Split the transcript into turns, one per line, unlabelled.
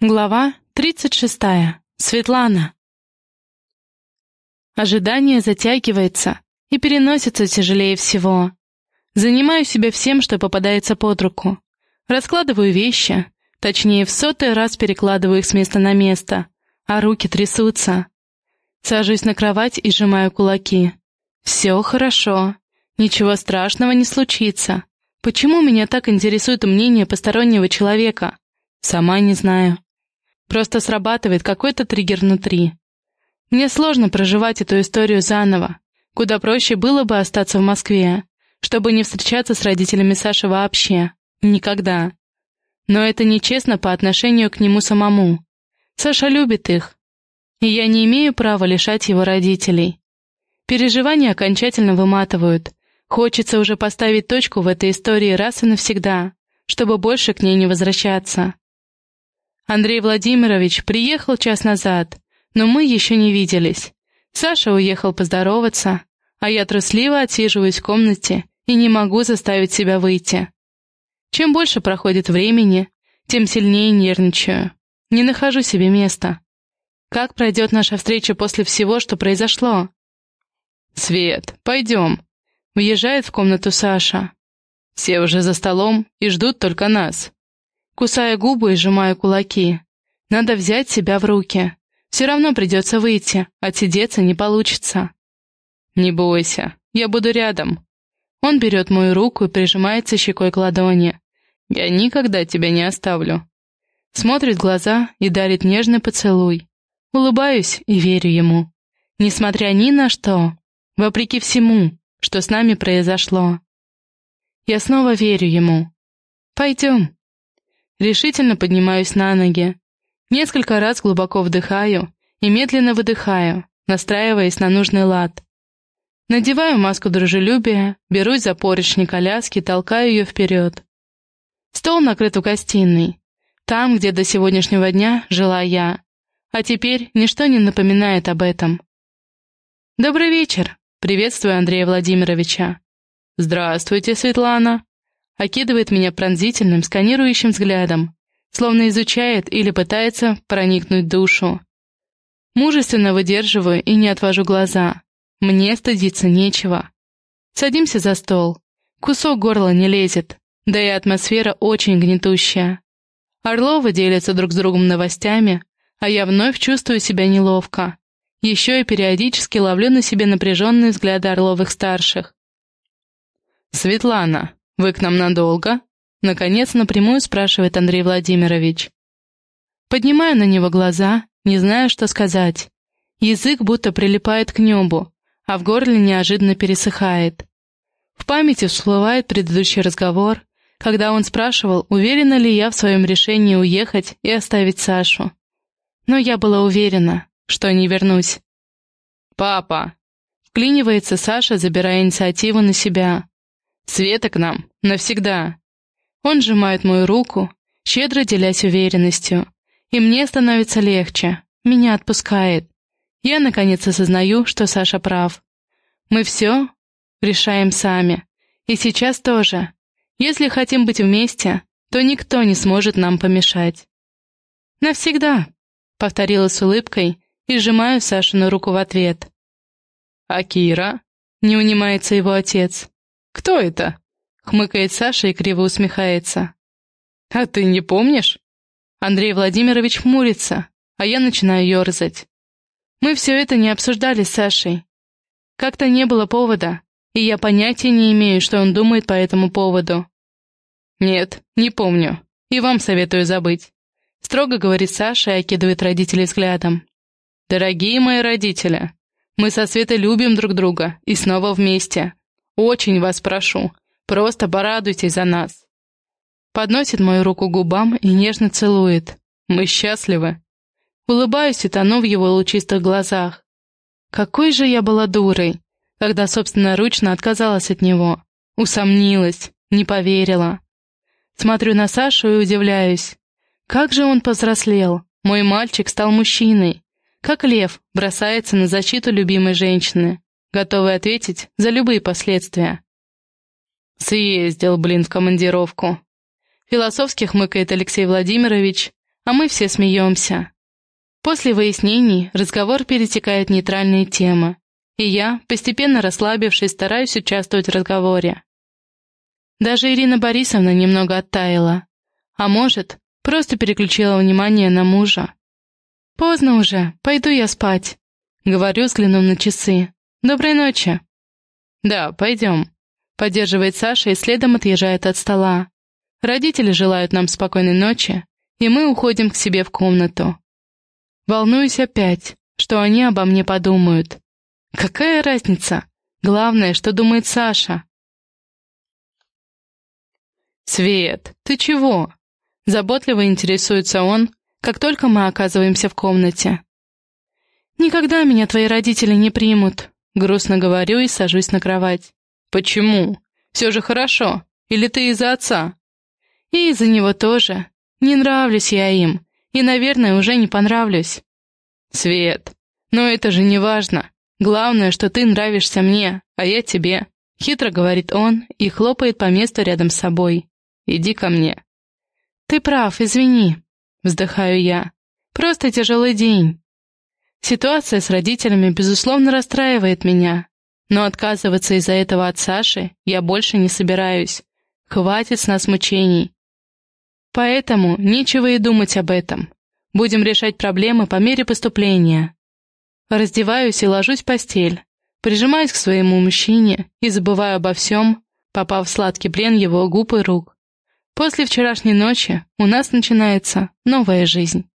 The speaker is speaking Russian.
Глава 36. Светлана. Ожидание затягивается и переносится тяжелее всего. Занимаю себя всем, что попадается под руку. Раскладываю вещи, точнее, в сотый раз перекладываю их с места на место, а руки трясутся. Сажусь на кровать и сжимаю кулаки. Все хорошо. Ничего страшного не случится. Почему меня так интересует мнение постороннего человека? Сама не знаю. Просто срабатывает какой-то триггер внутри. Мне сложно проживать эту историю заново. Куда проще было бы остаться в Москве, чтобы не встречаться с родителями Саши вообще. Никогда. Но это нечестно по отношению к нему самому. Саша любит их. И я не имею права лишать его родителей. Переживания окончательно выматывают. Хочется уже поставить точку в этой истории раз и навсегда, чтобы больше к ней не возвращаться. Андрей Владимирович приехал час назад, но мы еще не виделись. Саша уехал поздороваться, а я трусливо отсиживаюсь в комнате и не могу заставить себя выйти. Чем больше проходит времени, тем сильнее нервничаю. Не нахожу себе места. Как пройдет наша встреча после всего, что произошло? «Свет, пойдем», — въезжает в комнату Саша. Все уже за столом и ждут только нас. Кусая губы и сжимая кулаки. Надо взять себя в руки. Все равно придется выйти, отсидеться не получится. Не бойся, я буду рядом. Он берет мою руку и прижимается щекой к ладони. Я никогда тебя не оставлю. Смотрит в глаза и дарит нежный поцелуй. Улыбаюсь и верю ему. Несмотря ни на что, вопреки всему, что с нами произошло. Я снова верю ему. Пойдем. Решительно поднимаюсь на ноги. Несколько раз глубоко вдыхаю и медленно выдыхаю, настраиваясь на нужный лад. Надеваю маску дружелюбия, берусь за поручни коляски, толкаю ее вперед. Стол накрыт в гостиной, там, где до сегодняшнего дня жила я, а теперь ничто не напоминает об этом. «Добрый вечер», — приветствую Андрея Владимировича. «Здравствуйте, Светлана», окидывает меня пронзительным, сканирующим взглядом, словно изучает или пытается проникнуть душу. Мужественно выдерживаю и не отвожу глаза. Мне стыдиться нечего. Садимся за стол. Кусок горла не лезет, да и атмосфера очень гнетущая. Орловы делятся друг с другом новостями, а я вновь чувствую себя неловко. Еще и периодически ловлю на себе напряженные взгляды Орловых-старших. «Светлана, «Вы к нам надолго?» — наконец напрямую спрашивает Андрей Владимирович. Поднимаю на него глаза, не знаю, что сказать. Язык будто прилипает к небу, а в горле неожиданно пересыхает. В памяти всплывает предыдущий разговор, когда он спрашивал, уверена ли я в своем решении уехать и оставить Сашу. Но я была уверена, что не вернусь. «Папа!» — вклинивается Саша, забирая инициативу на себя. Света к нам. Навсегда. Он сжимает мою руку, щедро делясь уверенностью. И мне становится легче. Меня отпускает. Я, наконец, осознаю, что Саша прав. Мы все решаем сами. И сейчас тоже. Если хотим быть вместе, то никто не сможет нам помешать. «Навсегда», — повторила с улыбкой и сжимаю Сашину руку в ответ. «А Кира?» — не унимается его отец. «Кто это?» — хмыкает Саша и криво усмехается. «А ты не помнишь?» Андрей Владимирович хмурится, а я начинаю ерзать. Мы все это не обсуждали с Сашей. Как-то не было повода, и я понятия не имею, что он думает по этому поводу. «Нет, не помню, и вам советую забыть», — строго говорит Саша и окидывает родителей взглядом. «Дорогие мои родители, мы со Светой любим друг друга и снова вместе. Очень вас прошу, просто порадуйтесь за нас. Подносит мою руку к губам и нежно целует. Мы счастливы. Улыбаюсь и тону в его лучистых глазах. Какой же я была дурой, когда собственноручно отказалась от него. Усомнилась, не поверила. Смотрю на Сашу и удивляюсь. Как же он повзрослел. Мой мальчик стал мужчиной. Как лев бросается на защиту любимой женщины готовый ответить за любые последствия. Съездил, блин, в командировку. Философски хмыкает Алексей Владимирович, а мы все смеемся. После выяснений разговор перетекает в нейтральные темы, и я, постепенно расслабившись, стараюсь участвовать в разговоре. Даже Ирина Борисовна немного оттаяла. А может, просто переключила внимание на мужа. «Поздно уже, пойду я спать», — говорю, взглянув на часы. «Доброй ночи». «Да, пойдем», — поддерживает Саша и следом отъезжает от стола. Родители желают нам спокойной ночи, и мы уходим к себе в комнату. Волнуюсь опять, что они обо мне подумают. Какая разница? Главное, что думает Саша. «Свет, ты чего?» Заботливо интересуется он, как только мы оказываемся в комнате. «Никогда меня твои родители не примут», — грустно говорю и сажусь на кровать. «Почему? Все же хорошо. Или ты из-за отца?» «И из-за него тоже. Не нравлюсь я им. И, наверное, уже не понравлюсь». «Свет, но это же не важно. Главное, что ты нравишься мне, а я тебе», — хитро говорит он и хлопает по месту рядом с собой. Иди ко мне». «Ты прав, извини», — вздыхаю я. «Просто тяжелый день». Ситуация с родителями, безусловно, расстраивает меня, но отказываться из-за этого от Саши я больше не собираюсь. Хватит с нас мучений. Поэтому нечего и думать об этом. Будем решать проблемы по мере поступления. Раздеваюсь и ложусь в постель, прижимаюсь к своему мужчине и забываю обо всем, попав в сладкий плен его губ и рук. После вчерашней ночи у нас начинается новая жизнь.